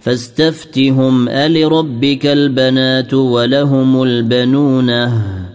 فاستفتهم ألربك البنات ولهم البنونة؟